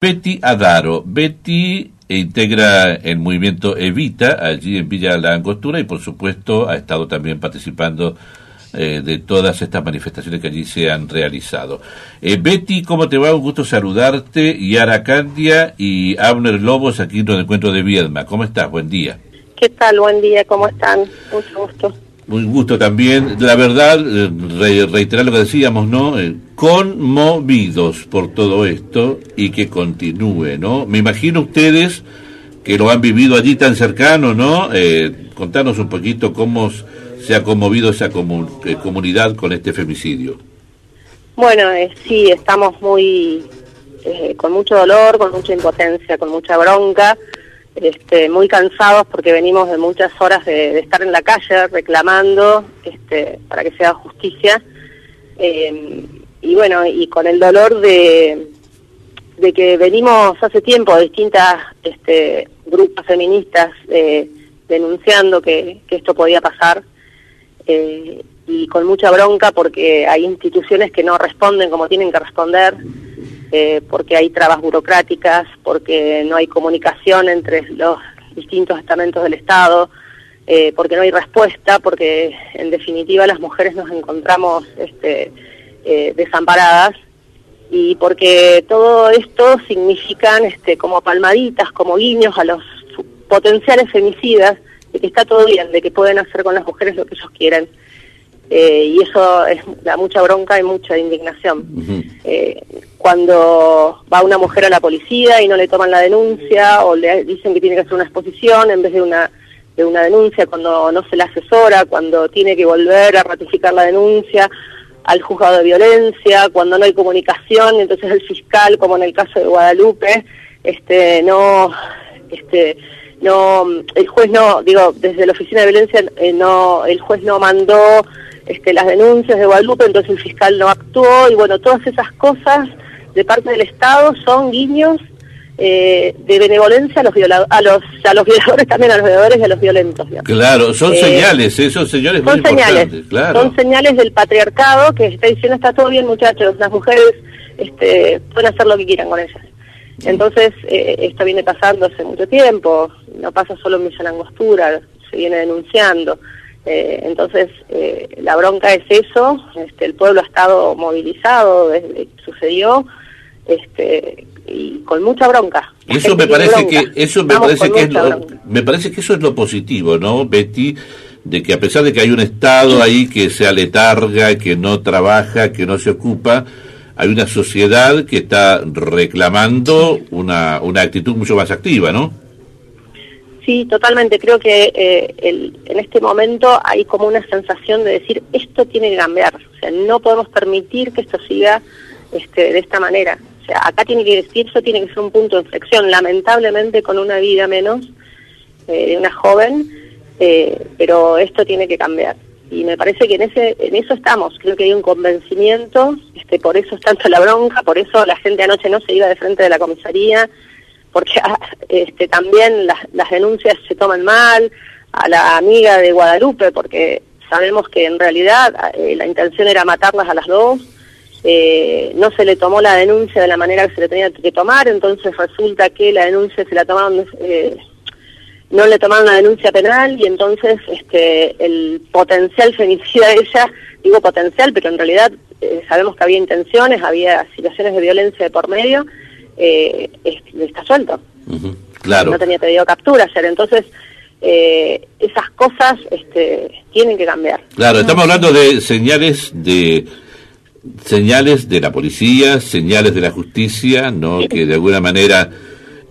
Betty Adaro. Betty integra el movimiento Evita allí en Villa La Angostura y por supuesto ha estado también participando eh, de todas estas manifestaciones que allí se han realizado. Eh, Betty, ¿cómo te va? Un gusto saludarte. Y Candia y Abner Lobos aquí en el encuentro de Viedma. ¿Cómo estás? Buen día. ¿Qué tal? Buen día, ¿cómo están? Mucho gusto. Un gusto también. La verdad, eh, reiterar lo que decíamos, ¿no? Eh, conmovidos por todo esto y que continúe, ¿no? Me imagino ustedes que lo han vivido allí tan cercano, ¿no? Eh, contanos un poquito cómo se ha conmovido esa comunidad con este femicidio. Bueno, sí, estamos muy con mucho dolor, con mucha impotencia, con mucha bronca este, muy cansados porque venimos de muchas horas de, estar en la calle reclamando este, para que sea justicia. Eh, y bueno, y con el dolor de, de que venimos hace tiempo distintas este, grupos feministas eh, denunciando que, esto podía pasar. Eh, y con mucha bronca porque hay instituciones que no responden como tienen que responder eh, porque hay trabas burocráticas, porque no hay comunicación entre los distintos estamentos del Estado, eh, porque no hay respuesta, porque en definitiva las mujeres nos encontramos este, eh, desamparadas y porque todo esto significan este, como palmaditas, como guiños a los potenciales femicidas de que está todo bien, de que pueden hacer con las mujeres lo que ellos quieren. Eh, y eso es, da mucha bronca y mucha indignación. eh, cuando va una mujer a la policía y no le toman la denuncia o le dicen que tiene que hacer una exposición en vez de una de una denuncia, cuando no se la asesora, cuando tiene que volver a ratificar la denuncia al juzgado de violencia, cuando no hay comunicación, entonces el fiscal, como en el caso de Guadalupe, este no este no el juez no digo desde la oficina de violencia eh, no el juez no mandó este, las denuncias de Guadalupe, entonces el fiscal no actuó y bueno, todas esas cosas de parte del Estado son guiños eh, de benevolencia a los, a los a los violadores también a los violadores y a los violentos. Claro, son eh, señales, esos señales son señales, claro. Son señales del patriarcado que está diciendo está todo bien muchachos, las mujeres este, pueden hacer lo que quieran con ellas. Entonces, eh, esto viene pasando hace mucho tiempo, no pasa solo en Villa Angostura, se viene denunciando. Eh, entonces, eh, la bronca es eso, este, el pueblo ha estado movilizado desde que sucedió, este, y con mucha bronca. Eso me parece que eso me parece que es lo, me parece que eso es lo positivo, ¿no, Betty? De que a pesar de que hay un Estado ahí que se aletarga, que no trabaja, que no se ocupa, hay una sociedad que está reclamando una, una actitud mucho más activa, ¿no? Sí, totalmente. Creo que eh, en este momento hay como una sensación de decir esto tiene que cambiar. O sea, no podemos permitir que esto siga este, de esta manera. O sea, acá tiene que decir, eso tiene que ser un punto de inflexión. Lamentablemente con una vida menos eh, de una joven, eh, pero esto tiene que cambiar. Y me parece que en ese en eso estamos. Creo que hay un convencimiento. Este, por eso es tanto la bronca, por eso la gente anoche no se iba de frente de la comisaría porque ah, este, también las, las denuncias se toman mal, a la amiga de Guadalupe, porque sabemos que en realidad eh, la intención era matarlas a las dos, eh, no se le tomó la denuncia de la manera que se le tenía que tomar, entonces resulta que la denuncia se la tomaron, eh, no le tomaron la denuncia penal y entonces este, el potencial femicida de ella, digo potencial, pero en realidad sabemos que había intenciones, había situaciones de violencia de por medio, eh, está suelto. Claro. No tenía pedido captura ayer, entonces eh, esas cosas este, tienen que cambiar. Claro, estamos hablando de señales de señales de la policía, señales de la justicia, no que de alguna manera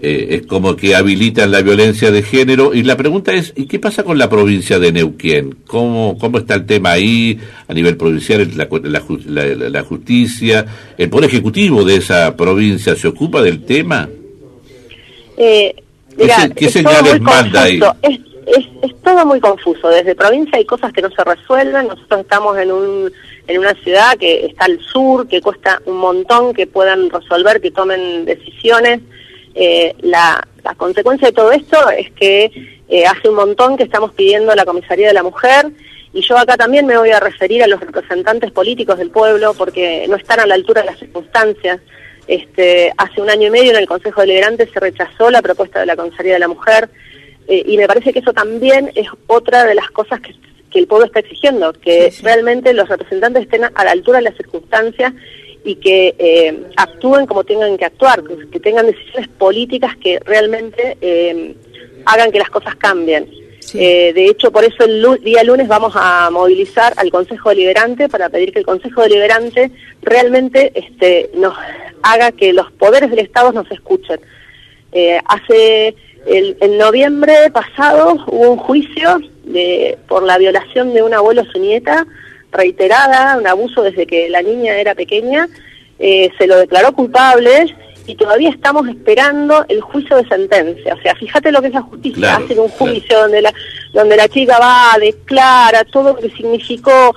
eh, es como que habilitan la violencia de género. Y la pregunta es, ¿y qué pasa con la provincia de Neuquén? ¿Cómo, cómo está el tema ahí a nivel provincial, la, la, justicia? ¿El Poder Ejecutivo de esa provincia se ocupa del tema? Eh, ¿Qué, señales manda ahí? Es, es, es, todo muy confuso. Desde provincia hay cosas que no se resuelven. Nosotros estamos en, un, en una ciudad que está al sur, que cuesta un montón que puedan resolver, que tomen decisiones. Eh, la, consecuencia de todo esto es que eh, hace un montón que estamos pidiendo la Comisaría de la Mujer y yo acá también me voy a referir a los representantes políticos del pueblo porque no están a la altura de las circunstancias. Este, hace un año y medio en el Consejo Deliberante se rechazó la propuesta de la Consejería de la Mujer eh, y me parece que eso también es otra de las cosas que, el pueblo está exigiendo, que realmente los representantes estén a la altura de las circunstancias y que eh, actúen como tengan que actuar, que, tengan decisiones políticas que realmente eh, hagan que las cosas cambien. Eh, de hecho, por eso el día lunes vamos a movilizar al Consejo Deliberante para pedir que el Consejo Deliberante realmente este, nos haga que los poderes del Estado nos escuchen. hace el, en noviembre pasado hubo un juicio de, por la violación de un abuelo a su nieta reiterada, un abuso desde que la niña era pequeña, eh, se lo declaró culpable y todavía estamos esperando el juicio de sentencia. O sea, fíjate lo que es la justicia, hacen un juicio donde la donde la chica va, declara todo lo que significó.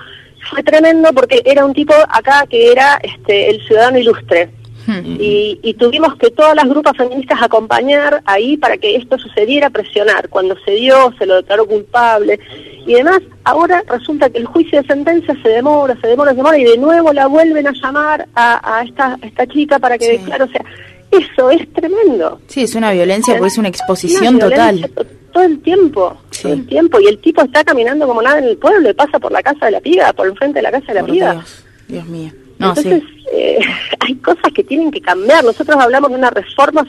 Fue tremendo porque era un tipo acá que era este el ciudadano ilustre. Y, y, tuvimos que todas las grupos feministas acompañar ahí para que esto sucediera, presionar. Cuando se dio, se lo declaró culpable y demás, ahora resulta que el juicio de sentencia se demora, se demora, se demora, y de nuevo la vuelven a llamar a, esta, esta chica para que declare, o sea, eso es tremendo. Sí, es una violencia porque es una exposición total. Todo el tiempo, todo el tiempo, y el tipo está caminando como nada en el pueblo y pasa por la casa de la piga, por el frente de la casa de la piga. Dios, Dios mío. Entonces, eh, hay cosas que tienen que cambiar. Nosotros hablamos de una reforma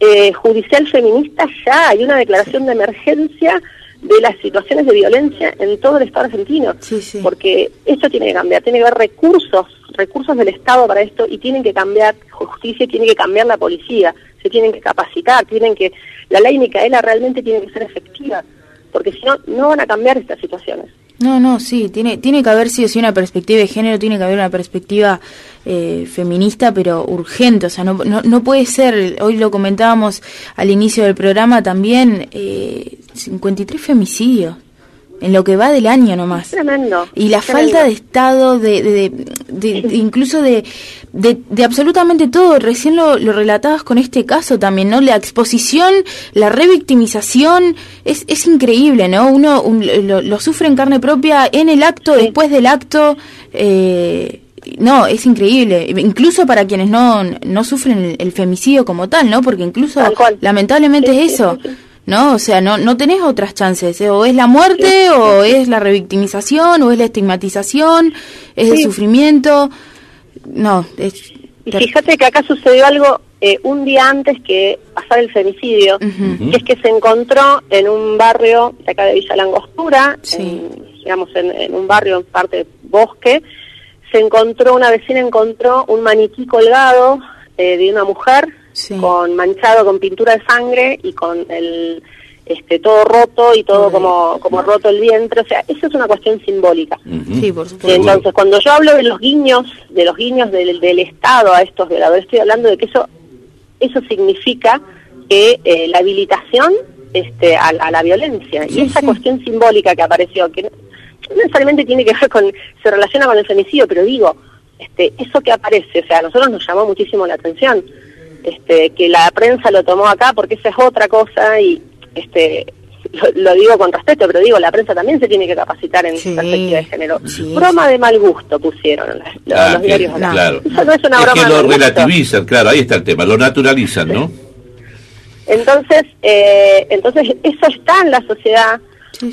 eh, judicial feminista ya, hay una declaración de emergencia de las situaciones de violencia en todo el Estado argentino. Porque esto tiene que cambiar, tiene que haber recursos, recursos del Estado para esto y tienen que cambiar justicia, tiene que cambiar la policía, se tienen que capacitar, tienen que la ley Micaela realmente tiene que ser efectiva, porque si no, no van a cambiar estas situaciones. No, no, sí, tiene, tiene que haber sí o sí una perspectiva de género, tiene que haber una perspectiva eh, feminista, pero urgente, o sea, no, no, no, puede ser, hoy lo comentábamos al inicio del programa también, eh, 53 femicidios en lo que va del año nomás. Tremendo. Y la falta de Estado, de, de, incluso de, de, absolutamente todo. Recién lo, lo, relatabas con este caso también, ¿no? La exposición, la revictimización, es, es increíble, ¿no? Uno lo, sufre en carne propia en el acto, después del acto. Eh, no, es increíble. Incluso para quienes no, no sufren el, femicidio como tal, ¿no? Porque incluso, lamentablemente es eso. ¿No? O sea, no, no tenés otras chances, ¿eh? o es la muerte, o es la revictimización, o es la estigmatización, es el sufrimiento, no. Es... Y fíjate que acá sucedió algo eh, un día antes que pasar el femicidio, que es que se encontró en un barrio de acá de Villa Langostura, digamos en, un barrio en parte bosque, se encontró, una vecina encontró un maniquí colgado eh, de una mujer con manchado con pintura de sangre y con el este todo roto y todo como como roto el vientre, o sea, eso es una cuestión simbólica. Sí, por supuesto. Entonces, cuando yo hablo de los guiños, de los guiños del, del Estado a estos violadores, estoy hablando de que eso eso significa que eh, la habilitación este a, la violencia. Y esa cuestión simbólica que apareció que no, necesariamente tiene que ver con se relaciona con el femicidio, pero digo, este eso que aparece, o sea, a nosotros nos llamó muchísimo la atención este, que la prensa lo tomó acá porque esa es otra cosa y este lo, digo con respeto, pero digo, la prensa también se tiene que capacitar en perspectiva de género. Broma de mal gusto pusieron los, ah, diarios. claro. Eso no es una broma. Es que lo relativizan, claro, ahí está el tema, lo naturalizan, ¿no? Entonces, eh, entonces eso está en la sociedad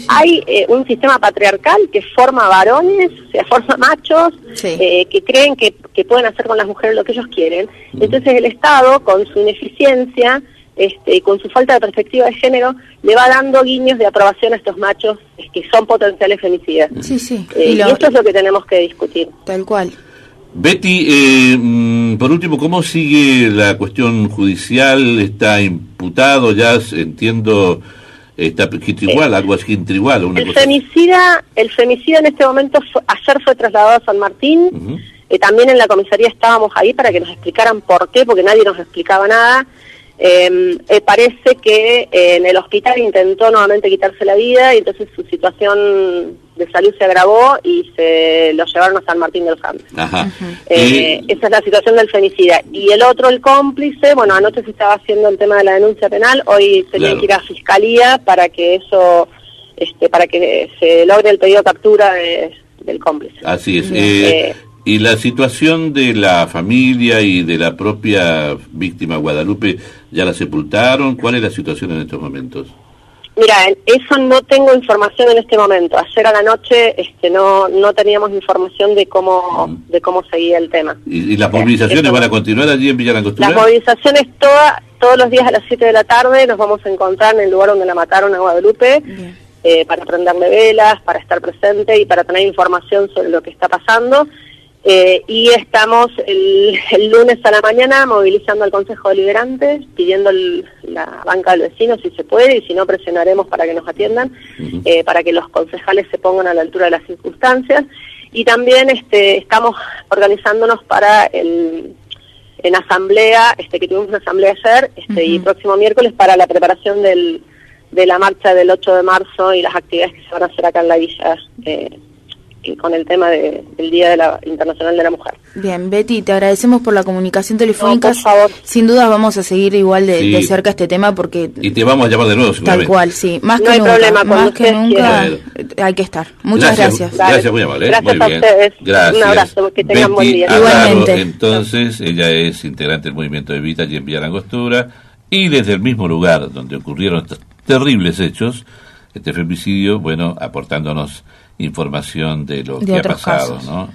hay eh, un sistema patriarcal que forma varones, o sea, forma machos, eh, que creen que, pueden hacer con las mujeres lo que ellos quieren. Entonces el Estado, con su ineficiencia, este, con su falta de perspectiva de género, le va dando guiños de aprobación a estos machos que son potenciales femicidas. Sí, sí. Eh, y, esto es lo que tenemos que discutir. Tal cual. Betty, mm, por último, ¿cómo sigue la cuestión judicial? ¿Está imputado? Ya entiendo está igual, algo así igual. el femicida, el femicida en este momento ayer fue trasladado a San Martín. Eh, también en la comisaría estábamos ahí para que nos explicaran por qué, porque nadie nos explicaba nada. Em, eh, parece que eh, en el hospital intentó nuevamente quitarse la vida y entonces su situación de salud se agravó y se lo llevaron a San Martín de los Andes. Eh, esa es la situación del femicida. Y el otro, el cómplice, bueno, anoche se estaba haciendo el tema de la denuncia penal, hoy le que ir a Fiscalía para que eso, este, para que se logre el pedido de captura del cómplice. Así es. ¿Y la situación de la familia y de la propia víctima Guadalupe ya la sepultaron? ¿Cuál es la situación en estos momentos? Mira, eso no tengo información en este momento. Ayer a la noche este, no, no teníamos información de cómo, de cómo seguía el tema. ¿Y, las movilizaciones van a continuar allí en Villarangostura? Las movilizaciones toda, todos los días a las 7 de la tarde nos vamos a encontrar en el lugar donde la mataron a Guadalupe. Eh, para prenderle velas, para estar presente y para tener información sobre lo que está pasando. Eh, y estamos el, lunes a la mañana movilizando al Consejo Deliberante, pidiendo la banca del vecino si se puede y si no presionaremos para que nos atiendan, eh, para que los concejales se pongan a la altura de las circunstancias. Y también este, estamos organizándonos para el, en asamblea, este, que tuvimos una asamblea ayer este, y próximo miércoles para la preparación del, de la marcha del 8 de marzo y las actividades que se van a hacer acá en la villa. Eh, con el tema del Día de la Internacional de la Mujer. Bien, Betty, te agradecemos por la comunicación telefónica. por favor. Sin duda vamos a seguir igual de, cerca este tema porque... Y te vamos a llamar de nuevo, Tal cual, sí. Más no que nunca, problema, más que nunca hay que estar. Muchas gracias. Gracias, muy amable. Gracias muy a ustedes. Gracias. Un abrazo, que tengan buen día. Igualmente. Entonces, ella es integrante del movimiento de Vita y en Villarangostura y desde el mismo lugar donde ocurrieron estos terribles hechos, este femicidio, bueno, aportándonos información de lo que ha pasado, ¿no?